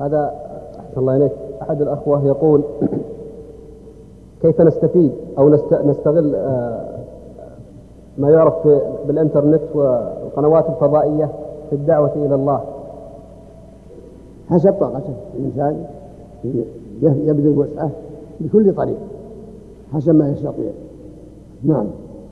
هذا أحسن الله إليك. أحد الأخوة يقول كيف نستفيد أو نستغل آه، ما يعرف بالإنترنت والقنوات الفضائية في الدعوة إلى الله؟ حسب طاقته الإنسان. يبذل وسعه بكل طريق حسب ما يستطيع. نعم.